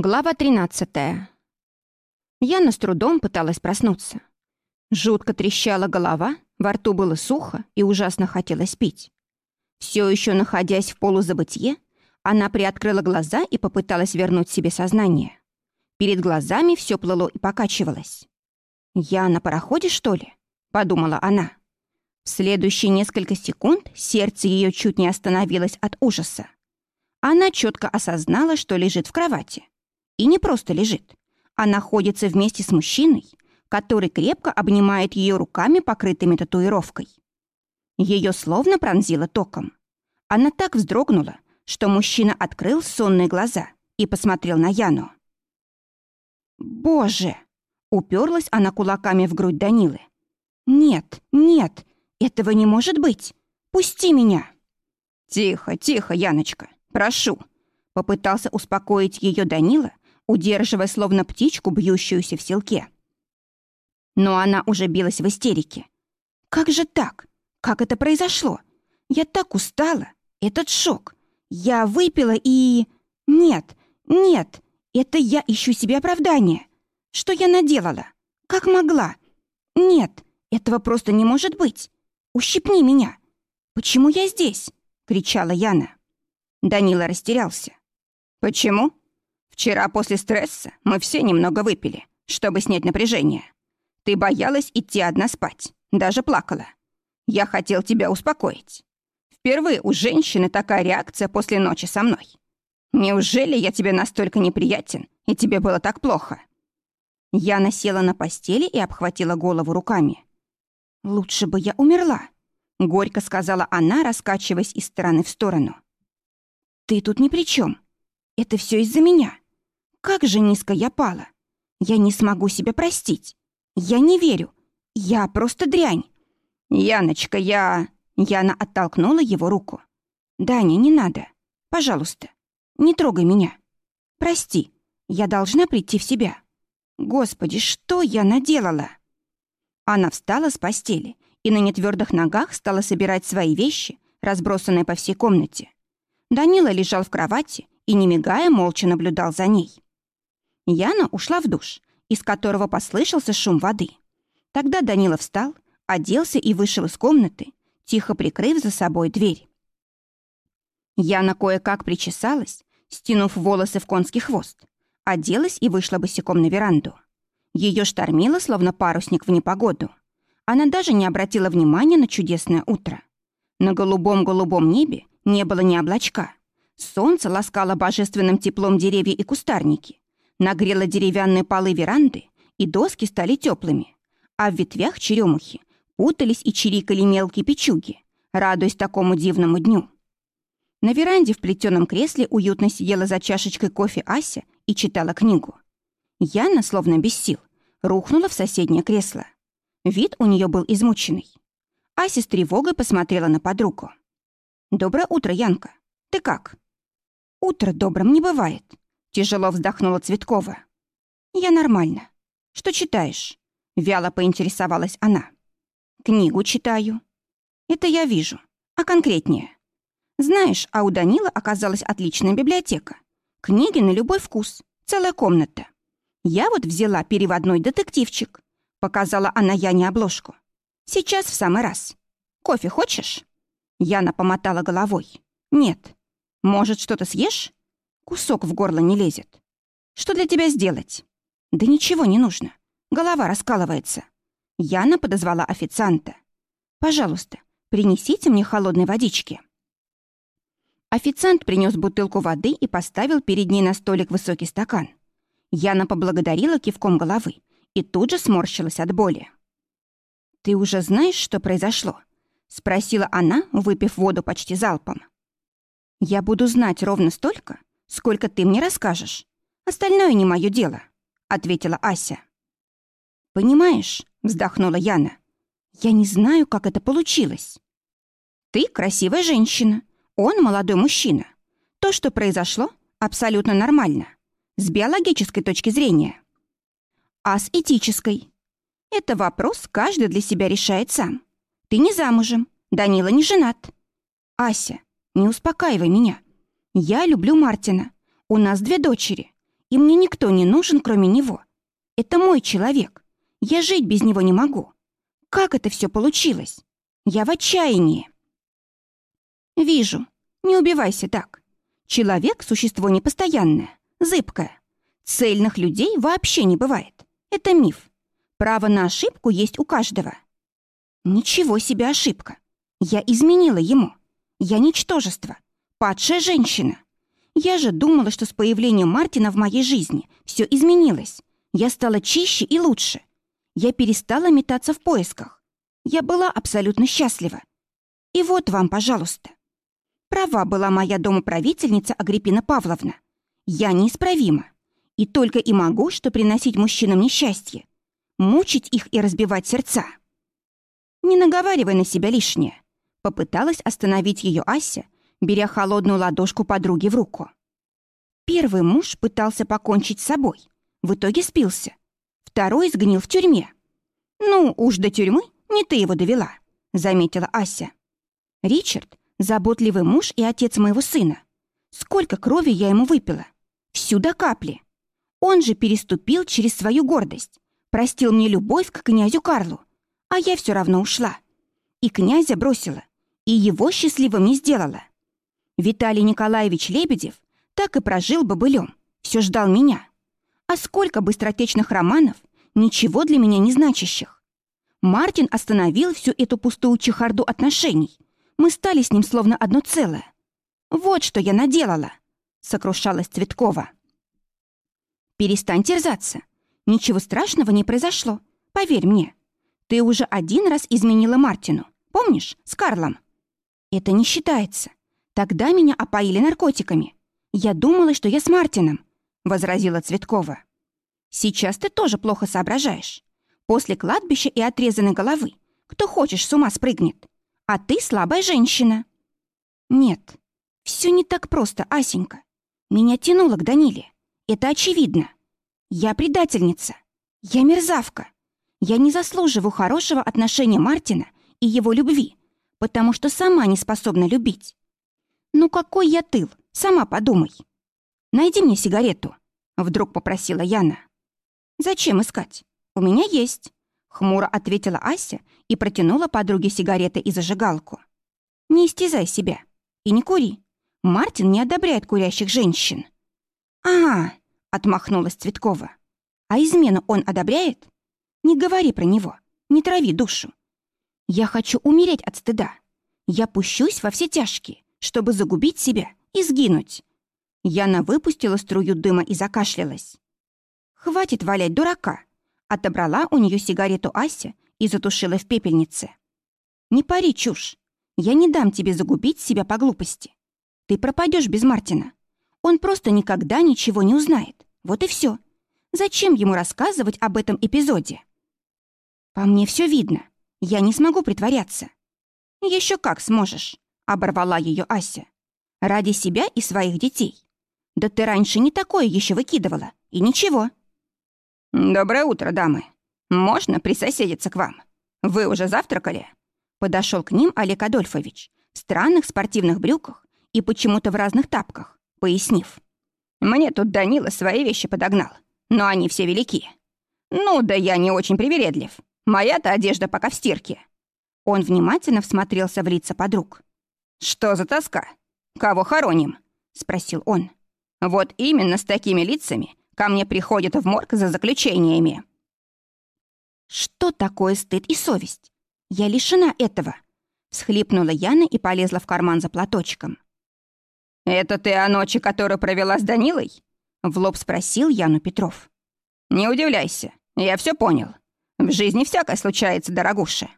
Глава 13. Яна с трудом пыталась проснуться. Жутко трещала голова, во рту было сухо и ужасно хотелось пить. Все еще находясь в полузабытье, она приоткрыла глаза и попыталась вернуть себе сознание. Перед глазами все плыло и покачивалось. «Я на пароходе, что ли?» — подумала она. В следующие несколько секунд сердце ее чуть не остановилось от ужаса. Она четко осознала, что лежит в кровати и не просто лежит, а находится вместе с мужчиной, который крепко обнимает ее руками, покрытыми татуировкой. Ее словно пронзило током. Она так вздрогнула, что мужчина открыл сонные глаза и посмотрел на Яну. «Боже!» — уперлась она кулаками в грудь Данилы. «Нет, нет, этого не может быть! Пусти меня!» «Тихо, тихо, Яночка, прошу!» Попытался успокоить ее Данила, удерживая словно птичку, бьющуюся в селке. Но она уже билась в истерике. «Как же так? Как это произошло? Я так устала! Этот шок! Я выпила и... Нет, нет, это я ищу себе оправдание. Что я наделала? Как могла? Нет, этого просто не может быть. Ущипни меня. Почему я здесь?» — кричала Яна. Данила растерялся. «Почему?» Вчера после стресса мы все немного выпили, чтобы снять напряжение. Ты боялась идти одна спать, даже плакала. Я хотел тебя успокоить. Впервые у женщины такая реакция после ночи со мной. Неужели я тебе настолько неприятен, и тебе было так плохо?» Я насела на постели и обхватила голову руками. «Лучше бы я умерла», — горько сказала она, раскачиваясь из стороны в сторону. «Ты тут ни при чем. Это все из-за меня. Как же низко я пала. Я не смогу себя простить. Я не верю. Я просто дрянь. Яночка, я... Яна оттолкнула его руку. «Даня, не надо. Пожалуйста, не трогай меня. Прости, я должна прийти в себя. Господи, что я наделала?» Она встала с постели и на нетвердых ногах стала собирать свои вещи, разбросанные по всей комнате. Данила лежал в кровати и, не мигая, молча наблюдал за ней. Яна ушла в душ, из которого послышался шум воды. Тогда Данила встал, оделся и вышел из комнаты, тихо прикрыв за собой дверь. Яна кое-как причесалась, стянув волосы в конский хвост, оделась и вышла босиком на веранду. Ее штормило, словно парусник в непогоду. Она даже не обратила внимания на чудесное утро. На голубом-голубом небе не было ни облачка. Солнце ласкало божественным теплом деревья и кустарники, Нагрела деревянные полы веранды, и доски стали теплыми, а в ветвях черемухи путались и чирикали мелкие печуги, радуясь такому дивному дню. На веранде в плетеном кресле уютно сидела за чашечкой кофе Ася и читала книгу. Яна, словно без сил, рухнула в соседнее кресло. Вид у нее был измученный. Ася с тревогой посмотрела на подругу. «Доброе утро, Янка. Ты как?» «Утро добрым не бывает», Тяжело вздохнула Цветкова. «Я нормально. Что читаешь?» Вяло поинтересовалась она. «Книгу читаю». «Это я вижу. А конкретнее?» «Знаешь, а у Данила оказалась отличная библиотека. Книги на любой вкус. Целая комната. Я вот взяла переводной детективчик». Показала она Яне обложку. «Сейчас в самый раз. Кофе хочешь?» Яна помотала головой. «Нет. Может, что-то съешь?» Кусок в горло не лезет. Что для тебя сделать? Да ничего не нужно. Голова раскалывается. Яна подозвала официанта. Пожалуйста, принесите мне холодной водички. Официант принес бутылку воды и поставил перед ней на столик высокий стакан. Яна поблагодарила кивком головы и тут же сморщилась от боли. «Ты уже знаешь, что произошло?» — спросила она, выпив воду почти залпом. «Я буду знать ровно столько, сколько ты мне расскажешь. Остальное не мое дело», — ответила Ася. «Понимаешь», — вздохнула Яна, — «я не знаю, как это получилось. Ты красивая женщина, он молодой мужчина. То, что произошло, абсолютно нормально. С биологической точки зрения. А с этической? Это вопрос каждый для себя решает сам. Ты не замужем, Данила не женат. Ася, не успокаивай меня. Я люблю Мартина. У нас две дочери. И мне никто не нужен, кроме него. Это мой человек. Я жить без него не могу. Как это все получилось? Я в отчаянии. Вижу. Не убивайся так. Человек — существо непостоянное, зыбкое. Цельных людей вообще не бывает. Это миф. Право на ошибку есть у каждого. Ничего себе ошибка. Я изменила ему. Я ничтожество. Падшая женщина. Я же думала, что с появлением Мартина в моей жизни все изменилось. Я стала чище и лучше. Я перестала метаться в поисках. Я была абсолютно счастлива. И вот вам, пожалуйста. Права была моя домоправительница Агриппина Павловна. Я неисправима. И только и могу, что приносить мужчинам несчастье. Мучить их и разбивать сердца. Не наговаривай на себя лишнее. Попыталась остановить ее Ася, беря холодную ладошку подруги в руку. Первый муж пытался покончить с собой. В итоге спился. Второй сгнил в тюрьме. «Ну, уж до тюрьмы не ты его довела», — заметила Ася. «Ричард — заботливый муж и отец моего сына. Сколько крови я ему выпила? Всю до капли. Он же переступил через свою гордость, простил мне любовь к князю Карлу, а я все равно ушла. И князя бросила, и его счастливым не сделала. Виталий Николаевич Лебедев так и прожил бобылем, все ждал меня. А сколько быстротечных романов, ничего для меня не значащих. Мартин остановил всю эту пустую чехарду отношений. Мы стали с ним словно одно целое. Вот что я наделала, сокрушалась Цветкова. Перестань терзаться. Ничего страшного не произошло, поверь мне. Ты уже один раз изменила Мартину, помнишь, с Карлом? Это не считается. Тогда меня опоили наркотиками. Я думала, что я с Мартином, возразила Цветкова. Сейчас ты тоже плохо соображаешь. После кладбища и отрезанной головы кто хочешь с ума спрыгнет. А ты слабая женщина. Нет, все не так просто, Асенька. Меня тянуло к Даниле. Это очевидно. Я предательница. Я мерзавка. Я не заслуживаю хорошего отношения Мартина и его любви, потому что сама не способна любить. Ну какой я тыл, сама подумай. Найди мне сигарету, вдруг попросила Яна. Зачем искать? У меня есть. Хмуро ответила Ася и протянула подруге сигареты и зажигалку. Не истязай себя и не кури. Мартин не одобряет курящих женщин. А, отмахнулась Цветкова. А измену он одобряет? Не говори про него, не трави душу. Я хочу умереть от стыда. Я пущусь во все тяжкие, чтобы загубить себя и сгинуть. Яна выпустила струю дыма и закашлялась. «Хватит валять дурака!» Отобрала у нее сигарету Ася и затушила в пепельнице. «Не пари чушь. Я не дам тебе загубить себя по глупости. Ты пропадешь без Мартина. Он просто никогда ничего не узнает. Вот и все. Зачем ему рассказывать об этом эпизоде?» «По мне все видно. Я не смогу притворяться». Еще как сможешь», — оборвала ее Ася. «Ради себя и своих детей. Да ты раньше не такое еще выкидывала, и ничего». «Доброе утро, дамы. Можно присоседиться к вам? Вы уже завтракали?» Подошел к ним Олег Адольфович в странных спортивных брюках и почему-то в разных тапках, пояснив. «Мне тут Данила свои вещи подогнал, но они все велики. Ну да я не очень привередлив. Моя-то одежда пока в стирке». Он внимательно всмотрелся в лица подруг. «Что за тоска? Кого хороним?» — спросил он. «Вот именно с такими лицами ко мне приходят в морг за заключениями». «Что такое стыд и совесть? Я лишена этого!» Схлипнула Яна и полезла в карман за платочком. «Это ты о ночи, которую провела с Данилой?» В лоб спросил Яну Петров. «Не удивляйся, я все понял. В жизни всякое случается, дорогуша.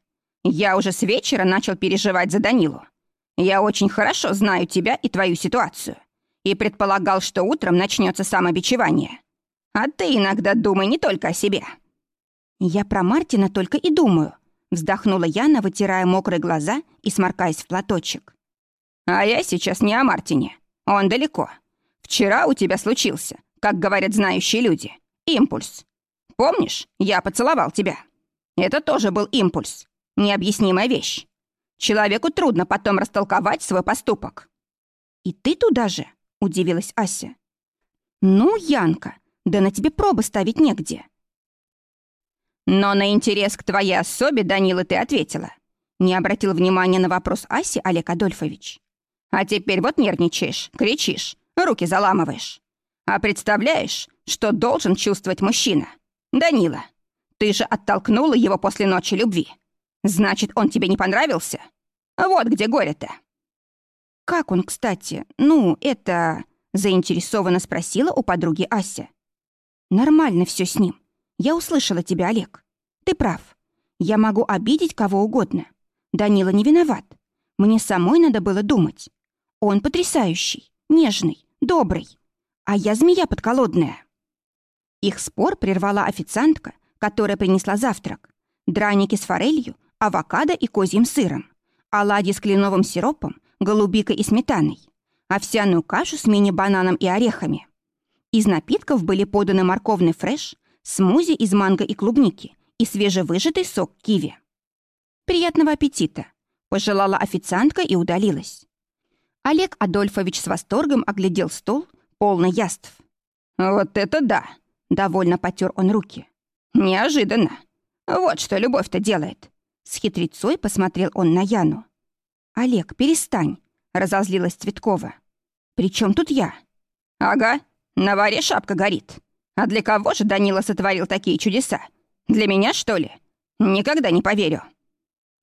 Я уже с вечера начал переживать за Данилу. Я очень хорошо знаю тебя и твою ситуацию. И предполагал, что утром начнется самобичевание. А ты иногда думай не только о себе. Я про Мартина только и думаю. Вздохнула Яна, вытирая мокрые глаза и сморкаясь в платочек. А я сейчас не о Мартине. Он далеко. Вчера у тебя случился, как говорят знающие люди, импульс. Помнишь, я поцеловал тебя? Это тоже был импульс. Необъяснимая вещь. Человеку трудно потом растолковать свой поступок. «И ты туда же?» — удивилась Ася. «Ну, Янка, да на тебе пробы ставить негде». «Но на интерес к твоей особе, Данила, ты ответила». Не обратил внимания на вопрос Аси Олег Адольфович. «А теперь вот нервничаешь, кричишь, руки заламываешь. А представляешь, что должен чувствовать мужчина? Данила, ты же оттолкнула его после ночи любви. Значит, он тебе не понравился? Вот где горе-то». «Как он, кстати? Ну, это...» Заинтересованно спросила у подруги Ася. «Нормально все с ним. Я услышала тебя, Олег. Ты прав. Я могу обидеть кого угодно. Данила не виноват. Мне самой надо было думать. Он потрясающий, нежный, добрый. А я змея подколодная». Их спор прервала официантка, которая принесла завтрак. Драники с форелью, авокадо и козьим сыром, оладьи с кленовым сиропом, голубикой и сметаной овсяную кашу с мини-бананом и орехами. Из напитков были поданы морковный фреш, смузи из манго и клубники и свежевыжатый сок киви. «Приятного аппетита!» – пожелала официантка и удалилась. Олег Адольфович с восторгом оглядел стол, полный яств. «Вот это да!» – довольно потер он руки. «Неожиданно! Вот что любовь-то делает!» С хитрецой посмотрел он на Яну. «Олег, перестань!» — разозлилась Цветкова. «При чем тут я?» «Ага, на варе шапка горит. А для кого же Данила сотворил такие чудеса? Для меня, что ли? Никогда не поверю».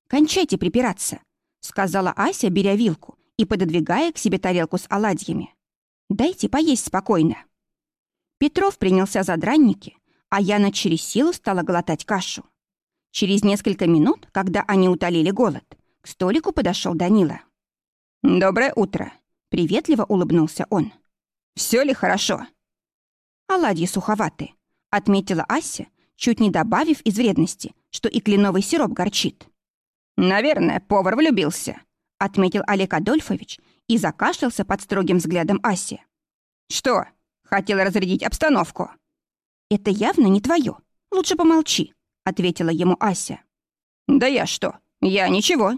«Кончайте припираться», — сказала Ася, беря вилку и пододвигая к себе тарелку с оладьями. «Дайте поесть спокойно». Петров принялся за дранники, а Яна через силу стала глотать кашу. Через несколько минут, когда они утолили голод, к столику подошел Данила. «Доброе утро», — приветливо улыбнулся он. «Все ли хорошо?» «Оладьи суховаты», — отметила Ася, чуть не добавив из вредности, что и кленовый сироп горчит. «Наверное, повар влюбился», — отметил Олег Адольфович и закашлялся под строгим взглядом Аси. «Что, хотел разрядить обстановку?» «Это явно не твое. Лучше помолчи», — ответила ему Ася. «Да я что? Я ничего»,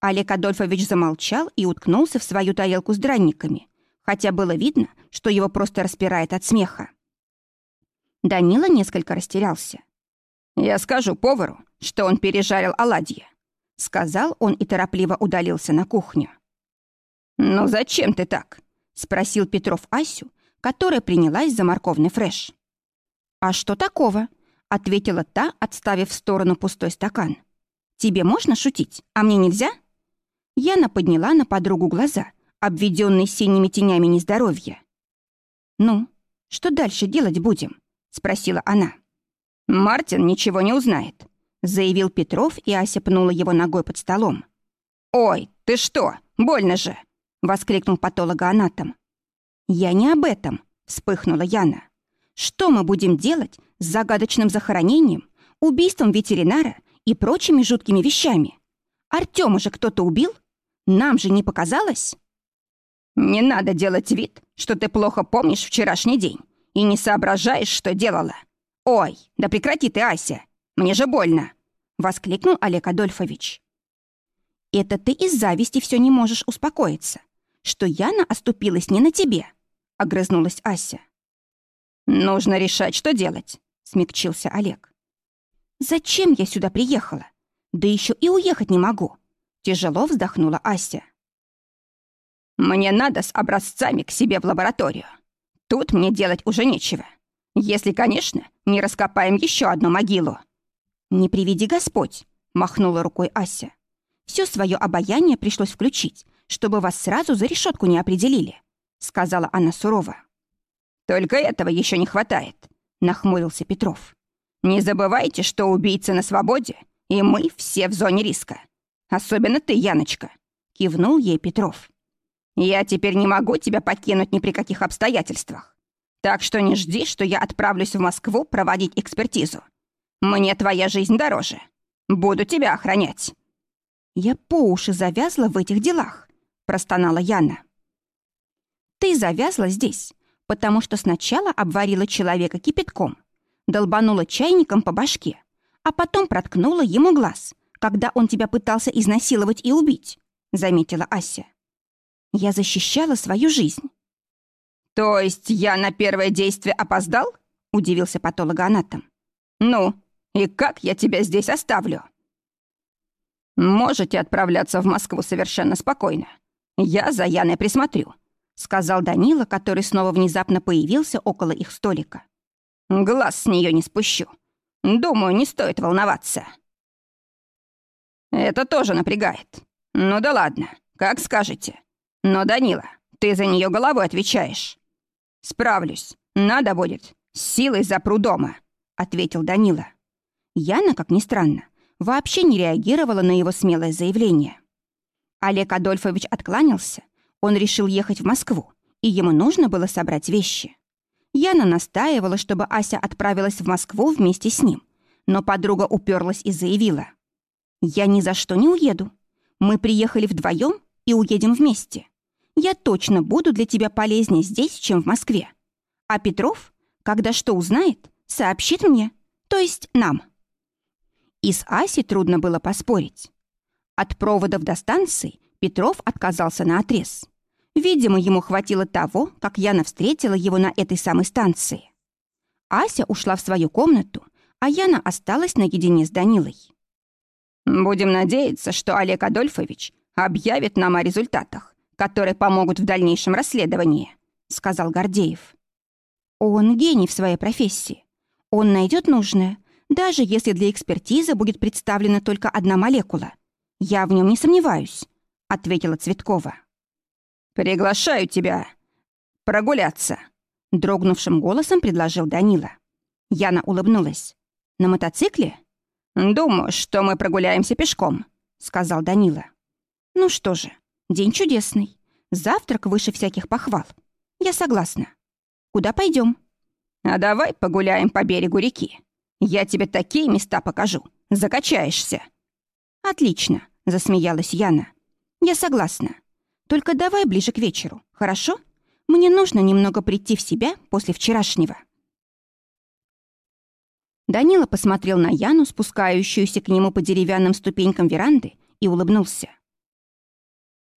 Олег Адольфович замолчал и уткнулся в свою тарелку с дранниками, хотя было видно, что его просто распирает от смеха. Данила несколько растерялся. «Я скажу повару, что он пережарил оладьи», — сказал он и торопливо удалился на кухню. «Ну зачем ты так?» — спросил Петров Асю, которая принялась за морковный фреш. «А что такого?» — ответила та, отставив в сторону пустой стакан. «Тебе можно шутить, а мне нельзя?» Яна подняла на подругу глаза, обведенные синими тенями нездоровья. «Ну, что дальше делать будем?» — спросила она. «Мартин ничего не узнает», — заявил Петров, и Ася пнула его ногой под столом. «Ой, ты что? Больно же!» — воскликнул патологоанатом. «Я не об этом», — вспыхнула Яна. «Что мы будем делать с загадочным захоронением, убийством ветеринара и прочими жуткими вещами? Артема же кто-то убил? Нам же не показалось?» «Не надо делать вид, что ты плохо помнишь вчерашний день и не соображаешь, что делала. Ой, да прекрати ты, Ася, мне же больно!» — воскликнул Олег Адольфович. «Это ты из зависти все не можешь успокоиться, что Яна оступилась не на тебе», — огрызнулась Ася. «Нужно решать, что делать», — смягчился Олег. «Зачем я сюда приехала? Да еще и уехать не могу. Тяжело вздохнула Ася. «Мне надо с образцами к себе в лабораторию. Тут мне делать уже нечего. Если, конечно, не раскопаем еще одну могилу». «Не приведи Господь», — махнула рукой Ася. «Все свое обаяние пришлось включить, чтобы вас сразу за решетку не определили», — сказала она сурово. «Только этого еще не хватает», — нахмурился Петров. «Не забывайте, что убийцы на свободе, и мы все в зоне риска. Особенно ты, Яночка», — кивнул ей Петров. «Я теперь не могу тебя покинуть ни при каких обстоятельствах. Так что не жди, что я отправлюсь в Москву проводить экспертизу. Мне твоя жизнь дороже. Буду тебя охранять». «Я по уши завязла в этих делах», — простонала Яна. «Ты завязла здесь, потому что сначала обварила человека кипятком, долбанула чайником по башке, а потом проткнула ему глаз, когда он тебя пытался изнасиловать и убить», — заметила Ася. «Я защищала свою жизнь». То есть я на первое действие опоздал? Удивился патологоанатом. Ну, и как я тебя здесь оставлю? Можете отправляться в Москву совершенно спокойно. Я за Яной присмотрю, сказал Данила, который снова внезапно появился около их столика. Глаз с нее не спущу. Думаю, не стоит волноваться. Это тоже напрягает. Ну да ладно, как скажете. Но, Данила, ты за нее головой отвечаешь. Справлюсь. Надо будет. С силой запру дома, ответил Данила. Яна, как ни странно, вообще не реагировала на его смелое заявление. Олег Адольфович откланялся. Он решил ехать в Москву, и ему нужно было собрать вещи. Яна настаивала, чтобы Ася отправилась в Москву вместе с ним, но подруга уперлась и заявила. «Я ни за что не уеду. Мы приехали вдвоем и уедем вместе. Я точно буду для тебя полезнее здесь, чем в Москве. А Петров, когда что узнает, сообщит мне, то есть нам». И с Асей трудно было поспорить. От проводов до станции Петров отказался на отрез. Видимо, ему хватило того, как Яна встретила его на этой самой станции. Ася ушла в свою комнату, а Яна осталась наедине с Данилой. «Будем надеяться, что Олег Адольфович объявит нам о результатах, которые помогут в дальнейшем расследовании», — сказал Гордеев. «Он гений в своей профессии. Он найдет нужное, даже если для экспертизы будет представлена только одна молекула. Я в нем не сомневаюсь», — ответила Цветкова. «Приглашаю тебя прогуляться», — дрогнувшим голосом предложил Данила. Яна улыбнулась. «На мотоцикле?» «Думаю, что мы прогуляемся пешком», — сказал Данила. «Ну что же, день чудесный. Завтрак выше всяких похвал. Я согласна. Куда пойдем? «А давай погуляем по берегу реки. Я тебе такие места покажу. Закачаешься». «Отлично», — засмеялась Яна. «Я согласна. Только давай ближе к вечеру, хорошо? Мне нужно немного прийти в себя после вчерашнего». Данила посмотрел на Яну, спускающуюся к нему по деревянным ступенькам веранды, и улыбнулся.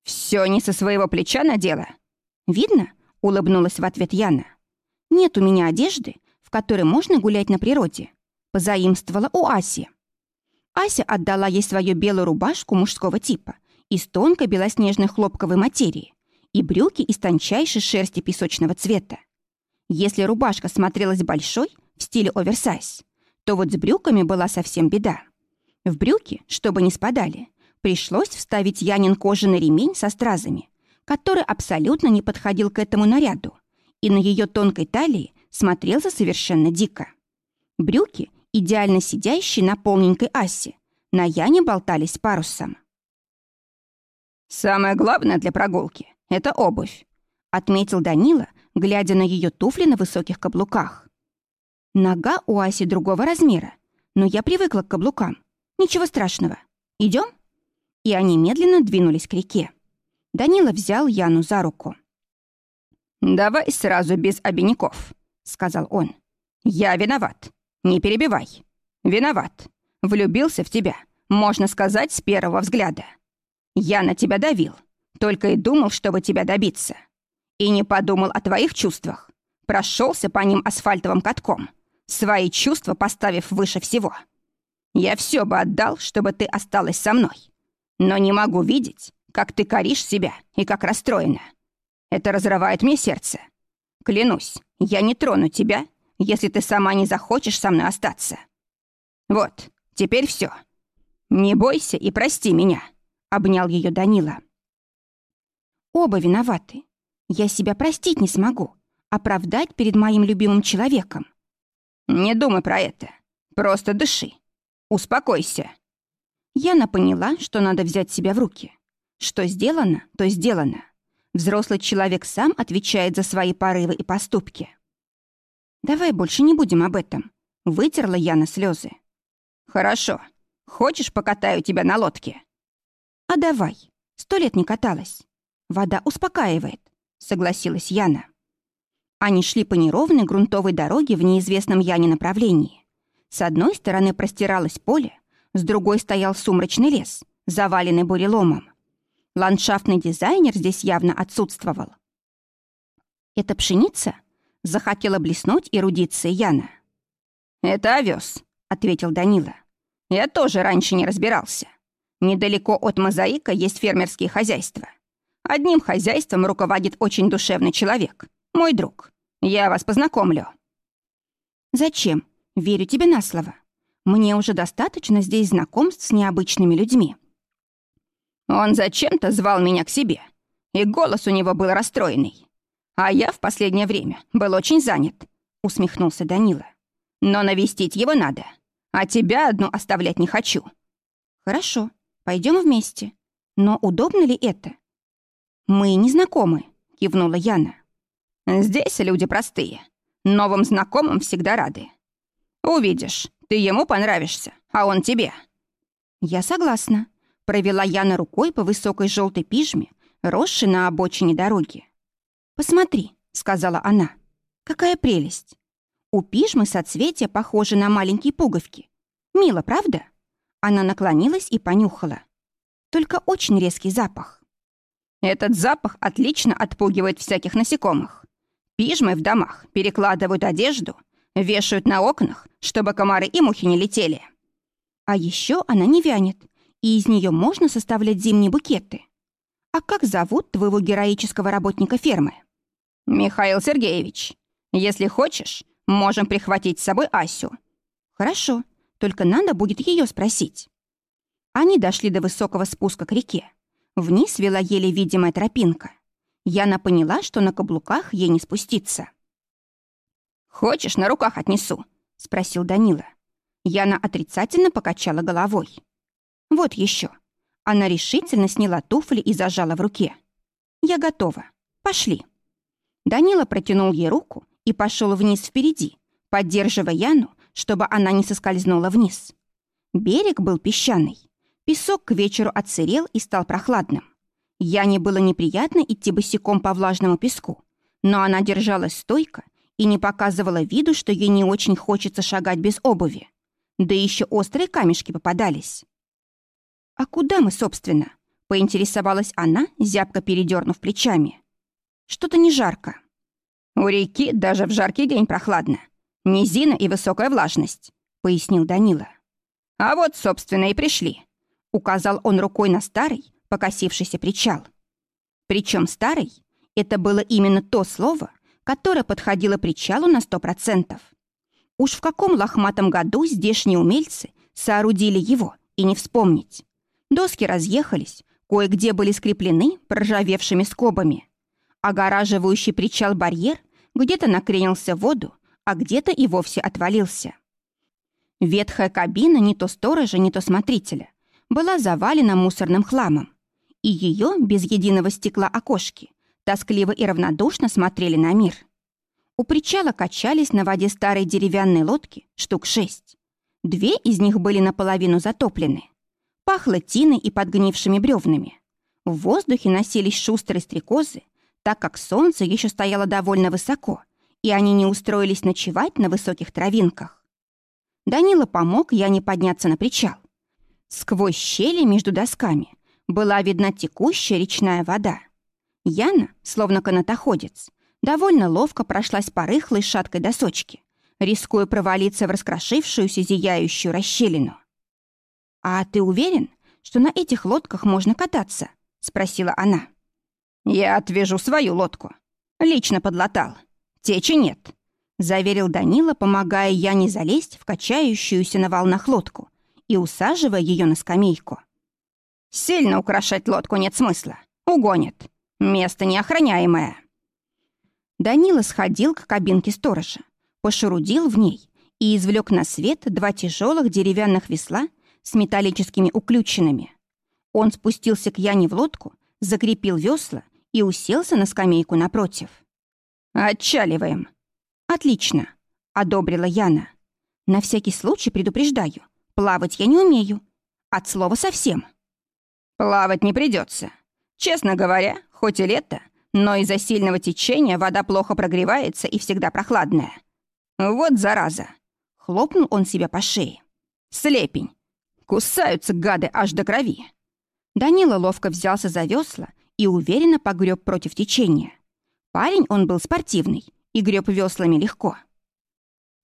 «Все не со своего плеча надела?» «Видно?» — улыбнулась в ответ Яна. «Нет у меня одежды, в которой можно гулять на природе. Позаимствовала у Аси». Ася отдала ей свою белую рубашку мужского типа из тонкой белоснежной хлопковой материи и брюки из тончайшей шерсти песочного цвета. Если рубашка смотрелась большой, в стиле оверсайз, то вот с брюками была совсем беда. В брюки, чтобы не спадали, пришлось вставить Янин кожаный ремень со стразами, который абсолютно не подходил к этому наряду, и на ее тонкой талии смотрелся совершенно дико. Брюки, идеально сидящие на полненькой асе, на Яне болтались парусом. «Самое главное для прогулки — это обувь», — отметил Данила, глядя на ее туфли на высоких каблуках. «Нога у Аси другого размера, но я привыкла к каблукам. Ничего страшного. Идем? И они медленно двинулись к реке. Данила взял Яну за руку. «Давай сразу без обиняков», — сказал он. «Я виноват. Не перебивай. Виноват. Влюбился в тебя, можно сказать, с первого взгляда. Я на тебя давил, только и думал, чтобы тебя добиться. И не подумал о твоих чувствах. Прошелся по ним асфальтовым катком, свои чувства поставив выше всего. Я все бы отдал, чтобы ты осталась со мной. Но не могу видеть, как ты коришь себя и как расстроена. Это разрывает мне сердце. Клянусь, я не трону тебя, если ты сама не захочешь со мной остаться. Вот, теперь все. Не бойся и прости меня обнял ее Данила. Оба виноваты. Я себя простить не смогу, оправдать перед моим любимым человеком. Не думай про это. Просто дыши. Успокойся. Яна поняла, что надо взять себя в руки. Что сделано, то сделано. Взрослый человек сам отвечает за свои порывы и поступки. «Давай больше не будем об этом», — вытерла Яна слезы. «Хорошо. Хочешь, покатаю тебя на лодке?» «А давай. Сто лет не каталась. Вода успокаивает», — согласилась Яна. Они шли по неровной грунтовой дороге в неизвестном Яне направлении. С одной стороны простиралось поле, с другой стоял сумрачный лес, заваленный буреломом. Ландшафтный дизайнер здесь явно отсутствовал. «Это пшеница?» — захотела блеснуть эрудиция Яна. «Это овес», — ответил Данила. «Я тоже раньше не разбирался. Недалеко от мозаика есть фермерские хозяйства. Одним хозяйством руководит очень душевный человек, мой друг. Я вас познакомлю». «Зачем? Верю тебе на слово. Мне уже достаточно здесь знакомств с необычными людьми». Он зачем-то звал меня к себе, и голос у него был расстроенный. А я в последнее время был очень занят, усмехнулся Данила. Но навестить его надо, а тебя одну оставлять не хочу. Хорошо, пойдем вместе. Но удобно ли это? Мы не знакомы, кивнула Яна. Здесь люди простые. Новым знакомым всегда рады. Увидишь, ты ему понравишься, а он тебе. Я согласна, провела Яна рукой по высокой желтой пижме, росшей на обочине дороги. «Посмотри», — сказала она, — «какая прелесть! У пижмы соцветия похожи на маленькие пуговки. Мило, правда?» Она наклонилась и понюхала. Только очень резкий запах. Этот запах отлично отпугивает всяких насекомых. Пижмы в домах перекладывают одежду, вешают на окнах, чтобы комары и мухи не летели. А еще она не вянет, и из нее можно составлять зимние букеты. А как зовут твоего героического работника фермы? Михаил Сергеевич. Если хочешь, можем прихватить с собой Асю. Хорошо, только надо будет ее спросить. Они дошли до высокого спуска к реке. Вниз вела еле видимая тропинка. Яна поняла, что на каблуках ей не спуститься. «Хочешь, на руках отнесу?» — спросил Данила. Яна отрицательно покачала головой. Вот еще. Она решительно сняла туфли и зажала в руке. «Я готова. Пошли». Данила протянул ей руку и пошел вниз впереди, поддерживая Яну, чтобы она не соскользнула вниз. Берег был песчаный. Песок к вечеру отсырел и стал прохладным. Яне было неприятно идти босиком по влажному песку, но она держалась стойко и не показывала виду, что ей не очень хочется шагать без обуви. Да еще острые камешки попадались. «А куда мы, собственно?» — поинтересовалась она, зябко передернув плечами. «Что-то не жарко». «У реки даже в жаркий день прохладно. Низина и высокая влажность», — пояснил Данила. «А вот, собственно, и пришли», — указал он рукой на старый, покосившийся причал. Причем старый — это было именно то слово, которое подходило причалу на сто процентов. Уж в каком лохматом году здешние умельцы соорудили его, и не вспомнить. Доски разъехались, кое-где были скреплены проржавевшими скобами. Огораживающий причал барьер где-то накренился в воду, а где-то и вовсе отвалился. Ветхая кабина не то сторожа, не то смотрителя была завалена мусорным хламом, и ее без единого стекла окошки тоскливо и равнодушно смотрели на мир. У причала качались на воде старые деревянные лодки, штук шесть. Две из них были наполовину затоплены. Пахло тиной и подгнившими бревнами. В воздухе носились шустрые стрекозы, так как солнце еще стояло довольно высоко, и они не устроились ночевать на высоких травинках. Данила помог Яне подняться на причал. Сквозь щели между досками была видна текущая речная вода. Яна, словно канатоходец, довольно ловко прошлась по рыхлой шаткой досочке, рискуя провалиться в раскрошившуюся зияющую расщелину. «А ты уверен, что на этих лодках можно кататься?» — спросила она. «Я отвяжу свою лодку. Лично подлатал. Течи нет», — заверил Данила, помогая Яне залезть в качающуюся на волнах лодку и усаживая ее на скамейку. «Сильно украшать лодку нет смысла. Угонит. Место неохраняемое». Данила сходил к кабинке сторожа, пошурудил в ней и извлек на свет два тяжелых деревянных весла с металлическими уключенными. Он спустился к Яне в лодку, закрепил весла и уселся на скамейку напротив. «Отчаливаем». «Отлично», — одобрила Яна. «На всякий случай предупреждаю, плавать я не умею. От слова совсем». «Плавать не придется. Честно говоря, хоть и лето, но из-за сильного течения вода плохо прогревается и всегда прохладная. Вот зараза!» Хлопнул он себя по шее. «Слепень! Кусаются гады аж до крови. Данила ловко взялся за весла и уверенно погреб против течения. Парень он был спортивный и греб веслами легко.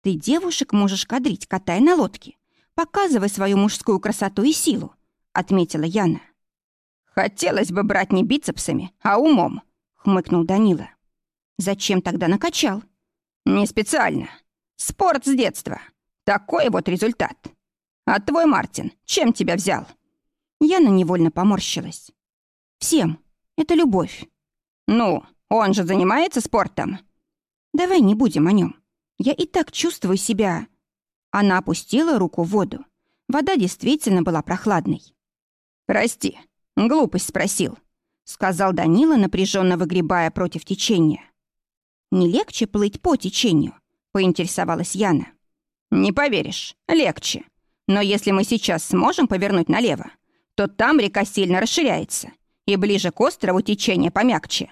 Ты девушек можешь кадрить, катая на лодке. Показывай свою мужскую красоту и силу, отметила Яна. Хотелось бы брать не бицепсами, а умом, хмыкнул Данила. Зачем тогда накачал? Не специально. Спорт с детства. Такой вот результат. А твой Мартин чем тебя взял? Яна невольно поморщилась. Всем. Это любовь. Ну, он же занимается спортом. Давай не будем о нем. Я и так чувствую себя... Она опустила руку в воду. Вода действительно была прохладной. «Прости, глупость спросил», — сказал Данила, напряженно выгребая против течения. «Не легче плыть по течению?» — поинтересовалась Яна. «Не поверишь, легче. Но если мы сейчас сможем повернуть налево, то там река сильно расширяется, и ближе к острову течение помягче».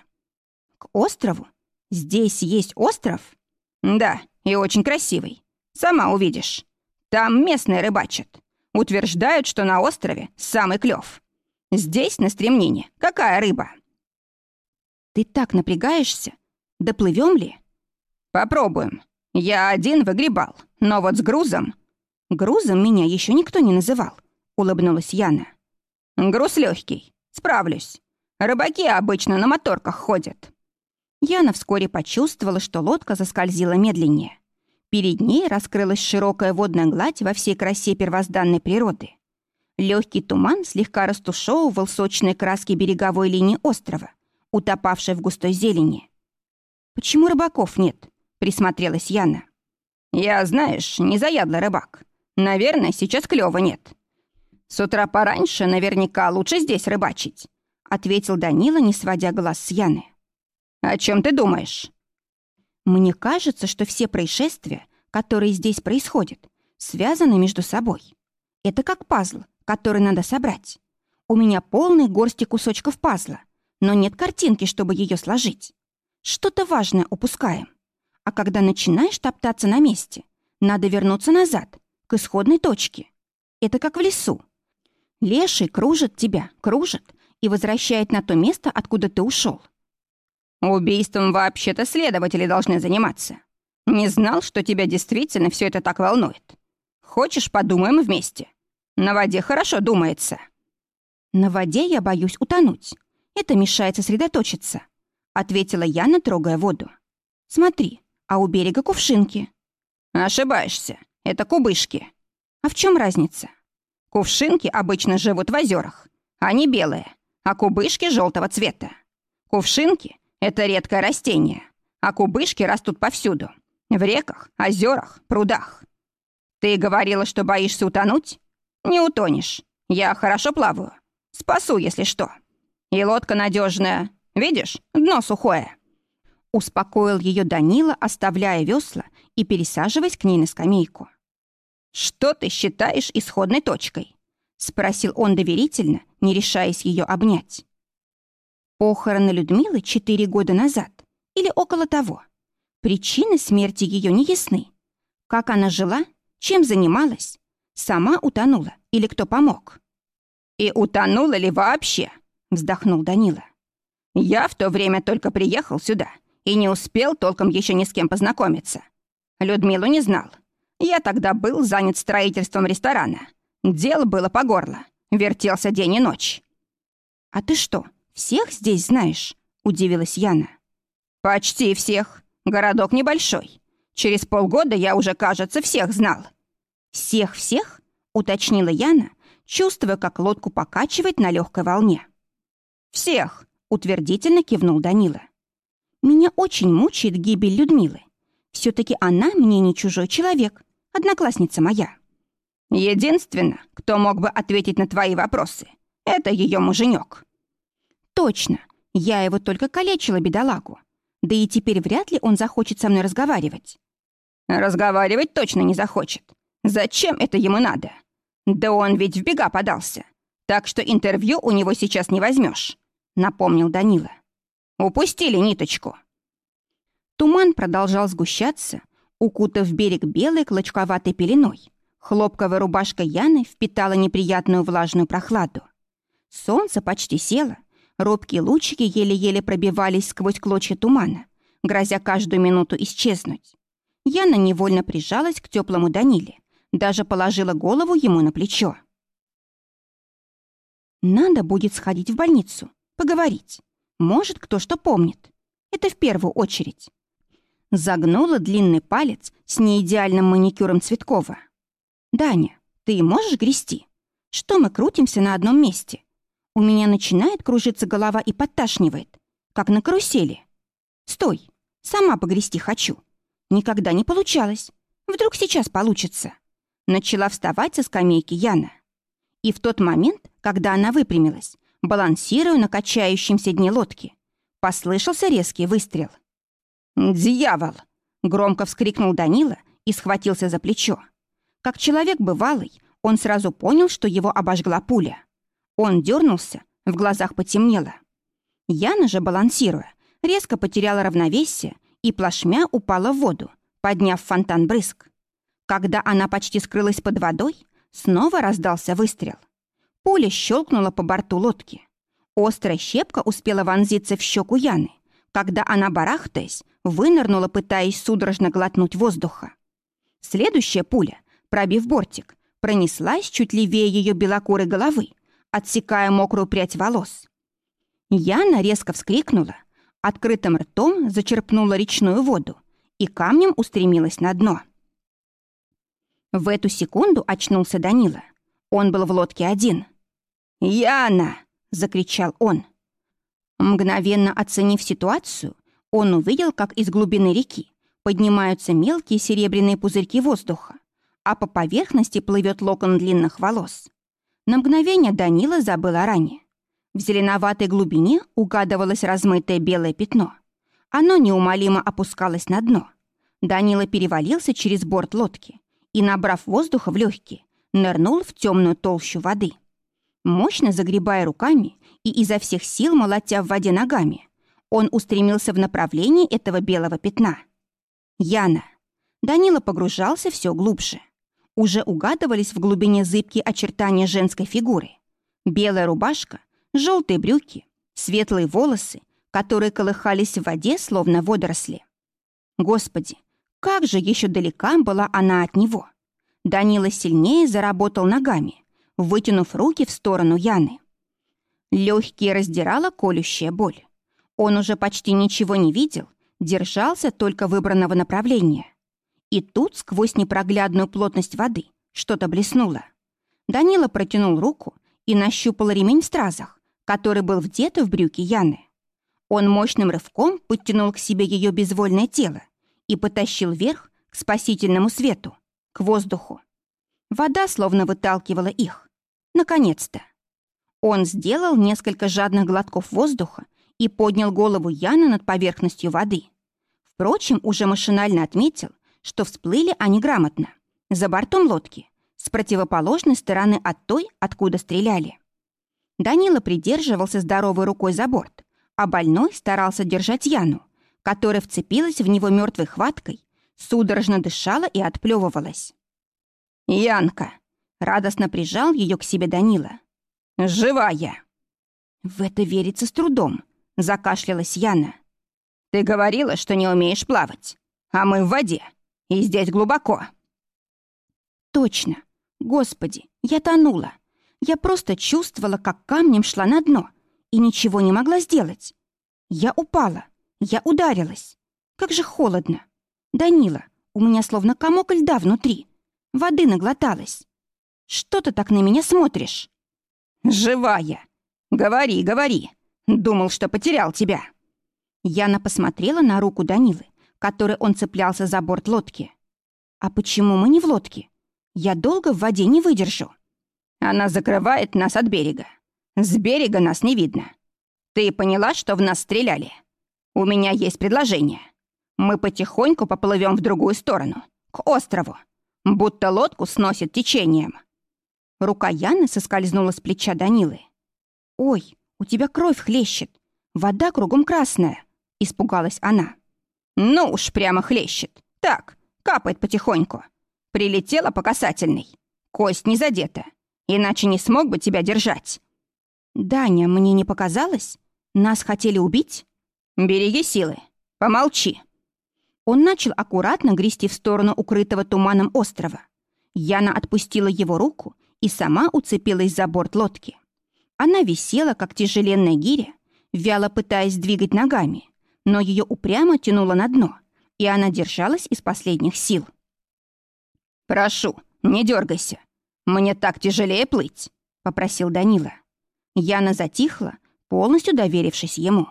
«К острову? Здесь есть остров?» «Да, и очень красивый. Сама увидишь. Там местные рыбачат. Утверждают, что на острове самый клев. Здесь, на стремнине, какая рыба?» «Ты так напрягаешься? Доплывем ли?» «Попробуем. Я один выгребал, но вот с грузом...» «Грузом меня еще никто не называл», — улыбнулась Яна. «Груз легкий. Справлюсь. Рыбаки обычно на моторках ходят». Яна вскоре почувствовала, что лодка заскользила медленнее. Перед ней раскрылась широкая водная гладь во всей красе первозданной природы. Легкий туман слегка растушевывал сочные краски береговой линии острова, утопавшей в густой зелени. «Почему рыбаков нет?» — присмотрелась Яна. «Я, знаешь, не заядлый рыбак. Наверное, сейчас клёва нет. С утра пораньше наверняка лучше здесь рыбачить», — ответил Данила, не сводя глаз с Яны. «О чем ты думаешь?» «Мне кажется, что все происшествия, которые здесь происходят, связаны между собой. Это как пазл, который надо собрать. У меня полный горсти кусочков пазла, но нет картинки, чтобы ее сложить. Что-то важное упускаем. А когда начинаешь топтаться на месте, надо вернуться назад, к исходной точке. Это как в лесу. Леший кружит тебя, кружит и возвращает на то место, откуда ты ушел. Убийством вообще-то следователи должны заниматься. Не знал, что тебя действительно все это так волнует. Хочешь, подумаем вместе? На воде хорошо думается. На воде я боюсь утонуть. Это мешает сосредоточиться, ответила Яна, трогая воду. Смотри, а у берега кувшинки. Ошибаешься. Это кубышки. А в чем разница? Кувшинки обычно живут в озерах. Они белые, а кубышки желтого цвета. Кувшинки это редкое растение, а кубышки растут повсюду. В реках, озерах, прудах. Ты говорила, что боишься утонуть? Не утонешь. Я хорошо плаваю. Спасу, если что. И лодка надежная. Видишь, дно сухое. Успокоил ее Данила, оставляя весла и пересаживаясь к ней на скамейку. «Что ты считаешь исходной точкой?» — спросил он доверительно, не решаясь ее обнять. Похороны Людмилы четыре года назад или около того. Причины смерти ее не ясны. Как она жила, чем занималась, сама утонула или кто помог. «И утонула ли вообще?» — вздохнул Данила. «Я в то время только приехал сюда и не успел толком еще ни с кем познакомиться. Людмилу не знал. Я тогда был занят строительством ресторана. Дело было по горло. Вертелся день и ночь». «А ты что, «Всех здесь знаешь?» — удивилась Яна. «Почти всех. Городок небольшой. Через полгода я уже, кажется, всех знал». «Всех-всех?» — уточнила Яна, чувствуя, как лодку покачивает на легкой волне. «Всех!» — утвердительно кивнул Данила. «Меня очень мучает гибель Людмилы. все таки она мне не чужой человек, одноклассница моя». «Единственно, кто мог бы ответить на твои вопросы, это ее муженек. Точно, я его только калечила, бедолагу. Да и теперь вряд ли он захочет со мной разговаривать. Разговаривать точно не захочет. Зачем это ему надо? Да он ведь в бега подался. Так что интервью у него сейчас не возьмешь, напомнил Данила. Упустили ниточку. Туман продолжал сгущаться, укутав берег белой клочковатой пеленой. Хлопковая рубашка Яны впитала неприятную влажную прохладу. Солнце почти село, Робкие лучики еле-еле пробивались сквозь клочья тумана, грозя каждую минуту исчезнуть. Яна невольно прижалась к теплому Даниле, даже положила голову ему на плечо. «Надо будет сходить в больницу, поговорить. Может, кто что помнит. Это в первую очередь». Загнула длинный палец с неидеальным маникюром Цветкова. «Даня, ты можешь грести? Что мы крутимся на одном месте? У меня начинает кружиться голова и подташнивает, как на карусели. Стой, сама погрести хочу. Никогда не получалось. Вдруг сейчас получится. Начала вставать со скамейки Яна. И в тот момент, когда она выпрямилась, балансируя на качающемся дне лодки, послышался резкий выстрел. «Дьявол!» — громко вскрикнул Данила и схватился за плечо. Как человек бывалый, он сразу понял, что его обожгла пуля. Он дернулся, в глазах потемнело. Яна же, балансируя, резко потеряла равновесие и плашмя упала в воду, подняв фонтан брызг. Когда она почти скрылась под водой, снова раздался выстрел. Пуля щелкнула по борту лодки. Острая щепка успела вонзиться в щеку Яны, когда она, барахтаясь, вынырнула, пытаясь судорожно глотнуть воздуха. Следующая пуля, пробив бортик, пронеслась чуть левее ее белокурой головы, отсекая мокрую прядь волос. Яна резко вскрикнула, открытым ртом зачерпнула речную воду и камнем устремилась на дно. В эту секунду очнулся Данила. Он был в лодке один. «Яна!» — закричал он. Мгновенно оценив ситуацию, он увидел, как из глубины реки поднимаются мелкие серебряные пузырьки воздуха, а по поверхности плывет локон длинных волос. На мгновение Данила забыл о ране. В зеленоватой глубине угадывалось размытое белое пятно. Оно неумолимо опускалось на дно. Данила перевалился через борт лодки и, набрав воздуха в легкие, нырнул в темную толщу воды. Мощно загребая руками и изо всех сил молотя в воде ногами, он устремился в направлении этого белого пятна. Яна. Данила погружался все глубже уже угадывались в глубине зыбкие очертания женской фигуры. Белая рубашка, желтые брюки, светлые волосы, которые колыхались в воде, словно водоросли. Господи, как же еще далека была она от него. Данила сильнее заработал ногами, вытянув руки в сторону Яны. Легкие раздирала колющая боль. Он уже почти ничего не видел, держался только выбранного направления. И тут, сквозь непроглядную плотность воды, что-то блеснуло. Данила протянул руку и нащупал ремень в стразах, который был вдет в брюки Яны. Он мощным рывком подтянул к себе ее безвольное тело и потащил вверх к спасительному свету, к воздуху. Вода словно выталкивала их. Наконец-то. Он сделал несколько жадных глотков воздуха и поднял голову Яны над поверхностью воды. Впрочем, уже машинально отметил, что всплыли они грамотно, за бортом лодки, с противоположной стороны от той, откуда стреляли. Данила придерживался здоровой рукой за борт, а больной старался держать Яну, которая вцепилась в него мертвой хваткой, судорожно дышала и отплевывалась. «Янка!» — радостно прижал ее к себе Данила. «Живая!» «В это верится с трудом», — закашлялась Яна. «Ты говорила, что не умеешь плавать, а мы в воде. И здесь глубоко. Точно. Господи, я тонула. Я просто чувствовала, как камнем шла на дно и ничего не могла сделать. Я упала. Я ударилась. Как же холодно. Данила, у меня словно комок льда внутри. Воды наглоталась. Что ты так на меня смотришь? Живая. Говори, говори. Думал, что потерял тебя. Яна посмотрела на руку Данилы которой он цеплялся за борт лодки. «А почему мы не в лодке? Я долго в воде не выдержу». «Она закрывает нас от берега. С берега нас не видно. Ты поняла, что в нас стреляли? У меня есть предложение. Мы потихоньку поплывем в другую сторону, к острову, будто лодку сносит течением». Рука Яны соскользнула с плеча Данилы. «Ой, у тебя кровь хлещет. Вода кругом красная», — испугалась она. Ну уж прямо хлещет. Так, капает потихоньку. Прилетела по касательной. Кость не задета. Иначе не смог бы тебя держать. Даня, мне не показалось? Нас хотели убить? Береги силы. Помолчи. Он начал аккуратно грести в сторону укрытого туманом острова. Яна отпустила его руку и сама уцепилась за борт лодки. Она висела, как тяжеленная гиря, вяло пытаясь двигать ногами, но ее упрямо тянуло на дно, и она держалась из последних сил. «Прошу, не дергайся. Мне так тяжелее плыть», — попросил Данила. Яна затихла, полностью доверившись ему.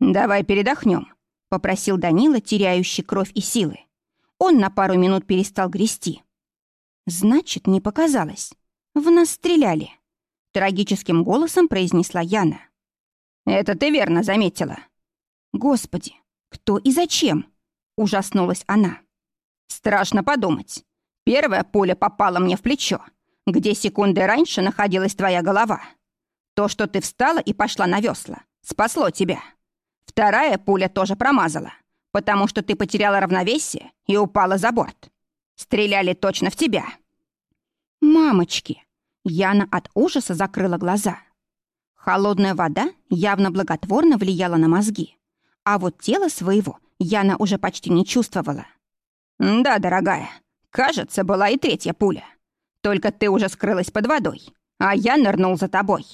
«Давай передохнем», — попросил Данила, теряющий кровь и силы. Он на пару минут перестал грести. «Значит, не показалось. В нас стреляли», — трагическим голосом произнесла Яна. «Это ты верно заметила». «Господи, кто и зачем?» — ужаснулась она. «Страшно подумать. Первая пуля попала мне в плечо, где секунды раньше находилась твоя голова. То, что ты встала и пошла на весла, спасло тебя. Вторая пуля тоже промазала, потому что ты потеряла равновесие и упала за борт. Стреляли точно в тебя». «Мамочки!» Яна от ужаса закрыла глаза. Холодная вода явно благотворно влияла на мозги. А вот тело своего Яна уже почти не чувствовала. «Да, дорогая, кажется, была и третья пуля. Только ты уже скрылась под водой, а я нырнул за тобой».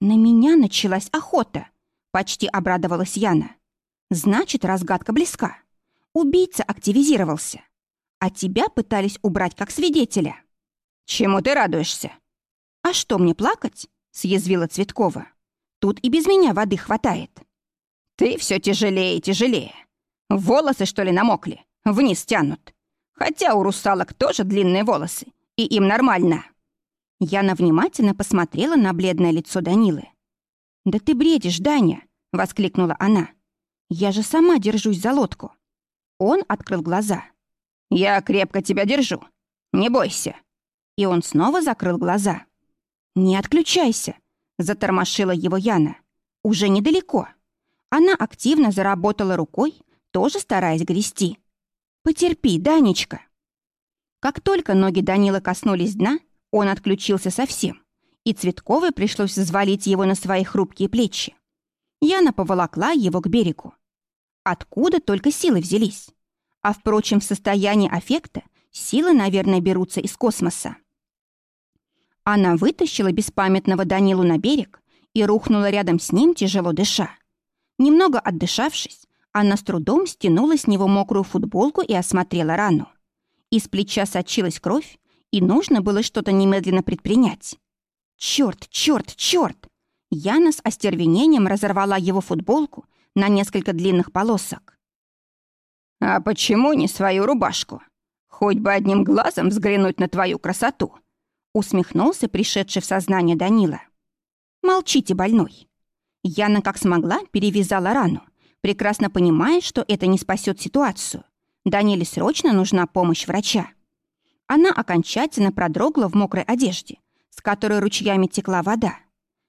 «На меня началась охота», — почти обрадовалась Яна. «Значит, разгадка близка. Убийца активизировался. А тебя пытались убрать как свидетеля». «Чему ты радуешься?» «А что, мне плакать?» — съязвила Цветкова. «Тут и без меня воды хватает». «Ты все тяжелее и тяжелее. Волосы, что ли, намокли? Вниз тянут. Хотя у русалок тоже длинные волосы, и им нормально». Яна внимательно посмотрела на бледное лицо Данилы. «Да ты бредишь, Даня!» — воскликнула она. «Я же сама держусь за лодку». Он открыл глаза. «Я крепко тебя держу. Не бойся». И он снова закрыл глаза. «Не отключайся», — затормошила его Яна. «Уже недалеко». Она активно заработала рукой, тоже стараясь грести. «Потерпи, Данечка». Как только ноги Данила коснулись дна, он отключился совсем, и Цветковой пришлось взвалить его на свои хрупкие плечи. Яна поволокла его к берегу. Откуда только силы взялись? А, впрочем, в состоянии аффекта силы, наверное, берутся из космоса. Она вытащила беспамятного Данилу на берег и рухнула рядом с ним, тяжело дыша. Немного отдышавшись, она с трудом стянула с него мокрую футболку и осмотрела рану. Из плеча сочилась кровь, и нужно было что-то немедленно предпринять. Черт, черт, черт! Яна с остервенением разорвала его футболку на несколько длинных полосок. «А почему не свою рубашку? Хоть бы одним глазом взглянуть на твою красоту!» усмехнулся пришедший в сознание Данила. «Молчите, больной!» Яна как смогла перевязала рану, прекрасно понимая, что это не спасет ситуацию. Даниле срочно нужна помощь врача. Она окончательно продрогла в мокрой одежде, с которой ручьями текла вода.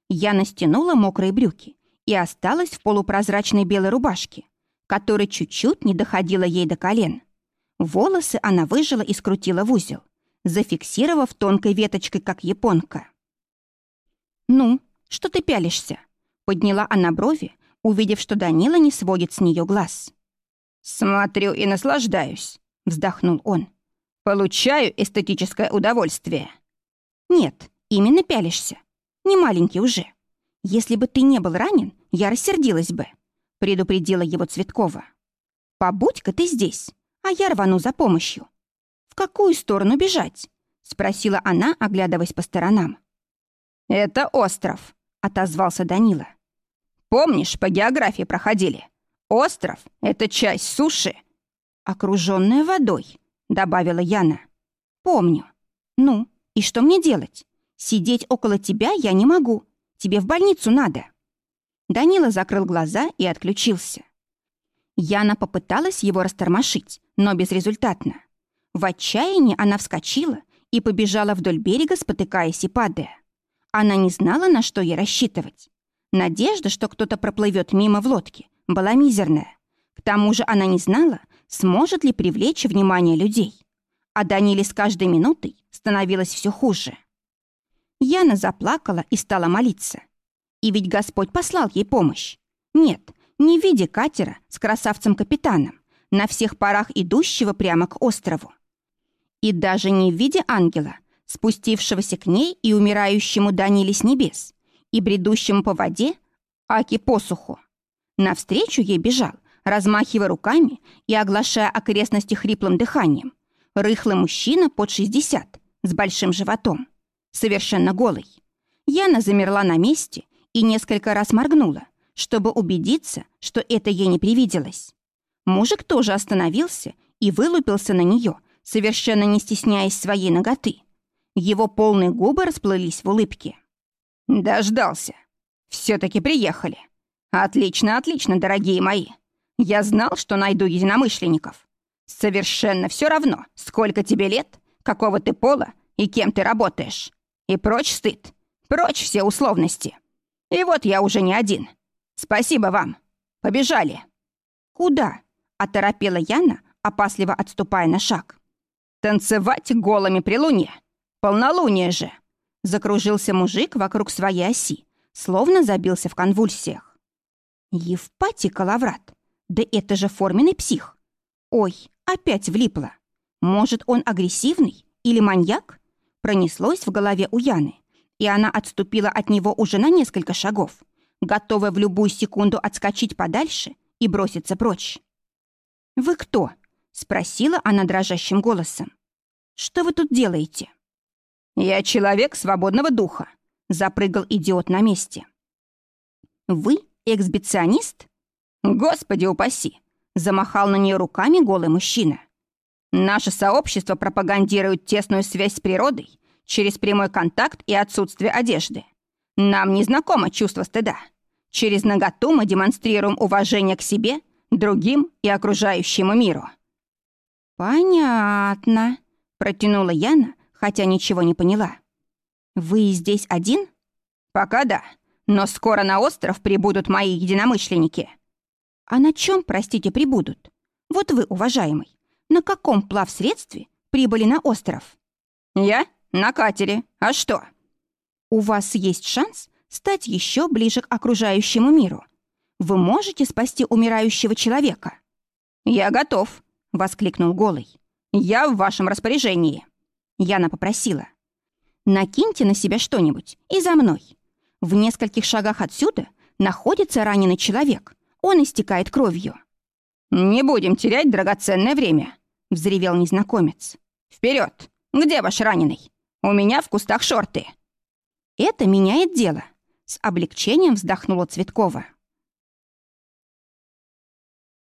Яна стянула мокрые брюки и осталась в полупрозрачной белой рубашке, которая чуть-чуть не доходила ей до колен. Волосы она выжила и скрутила в узел, зафиксировав тонкой веточкой, как японка. «Ну, что ты пялишься?» Подняла она брови, увидев, что Данила не сводит с нее глаз. «Смотрю и наслаждаюсь», — вздохнул он. «Получаю эстетическое удовольствие». «Нет, именно пялишься. Не маленький уже. Если бы ты не был ранен, я рассердилась бы», — предупредила его Цветкова. «Побудь-ка ты здесь, а я рвану за помощью какую сторону бежать?» — спросила она, оглядываясь по сторонам. «Это остров», — отозвался Данила. «Помнишь, по географии проходили? Остров — это часть суши». «Окружённая водой», — добавила Яна. «Помню. Ну, и что мне делать? Сидеть около тебя я не могу. Тебе в больницу надо». Данила закрыл глаза и отключился. Яна попыталась его растормошить, но безрезультатно. В отчаянии она вскочила и побежала вдоль берега, спотыкаясь и падая. Она не знала, на что ей рассчитывать. Надежда, что кто-то проплывет мимо в лодке, была мизерная. К тому же она не знала, сможет ли привлечь внимание людей. А Даниле с каждой минутой становилось все хуже. Яна заплакала и стала молиться. И ведь Господь послал ей помощь. Нет, не в виде катера с красавцем-капитаном, на всех парах идущего прямо к острову. И даже не в виде ангела, спустившегося к ней и умирающему Даниле с небес, и бредущему по воде Аки посуху. Навстречу ей бежал, размахивая руками и оглашая окрестности хриплым дыханием, рыхлый мужчина под 60 с большим животом, совершенно голый. Яна замерла на месте и несколько раз моргнула, чтобы убедиться, что это ей не привиделось. Мужик тоже остановился и вылупился на нее, совершенно не стесняясь своей ноготы. Его полные губы расплылись в улыбке. «Дождался. Все-таки приехали. Отлично, отлично, дорогие мои. Я знал, что найду единомышленников. Совершенно все равно, сколько тебе лет, какого ты пола и кем ты работаешь. И прочь стыд, прочь все условности. И вот я уже не один. Спасибо вам. Побежали. Куда? Оторопела Яна, опасливо отступая на шаг. Танцевать голыми при луне. Полнолуние же. Закружился мужик вокруг своей оси, словно забился в конвульсиях. Евпатий Калаврат. Да это же форменный псих. Ой, опять влипло. Может, он агрессивный или маньяк? Пронеслось в голове у Яны, и она отступила от него уже на несколько шагов, готовая в любую секунду отскочить подальше и броситься прочь. «Вы кто?» — спросила она дрожащим голосом. «Что вы тут делаете?» «Я человек свободного духа», — запрыгал идиот на месте. «Вы эксбиционист?» «Господи упаси!» — замахал на нее руками голый мужчина. «Наше сообщество пропагандирует тесную связь с природой через прямой контакт и отсутствие одежды. Нам не знакомо чувство стыда. Через наготу мы демонстрируем уважение к себе, другим и окружающему миру». «Понятно», — протянула Яна, хотя ничего не поняла. «Вы здесь один?» «Пока да, но скоро на остров прибудут мои единомышленники». «А на чем, простите, прибудут? Вот вы, уважаемый, на каком плавсредстве прибыли на остров?» «Я? На катере. А что?» «У вас есть шанс стать еще ближе к окружающему миру. Вы можете спасти умирающего человека?» «Я готов», — воскликнул Голый. «Я в вашем распоряжении». Яна попросила. «Накиньте на себя что-нибудь и за мной. В нескольких шагах отсюда находится раненый человек. Он истекает кровью». «Не будем терять драгоценное время», — взревел незнакомец. «Вперед! Где ваш раненый? У меня в кустах шорты». «Это меняет дело», — с облегчением вздохнула Цветкова.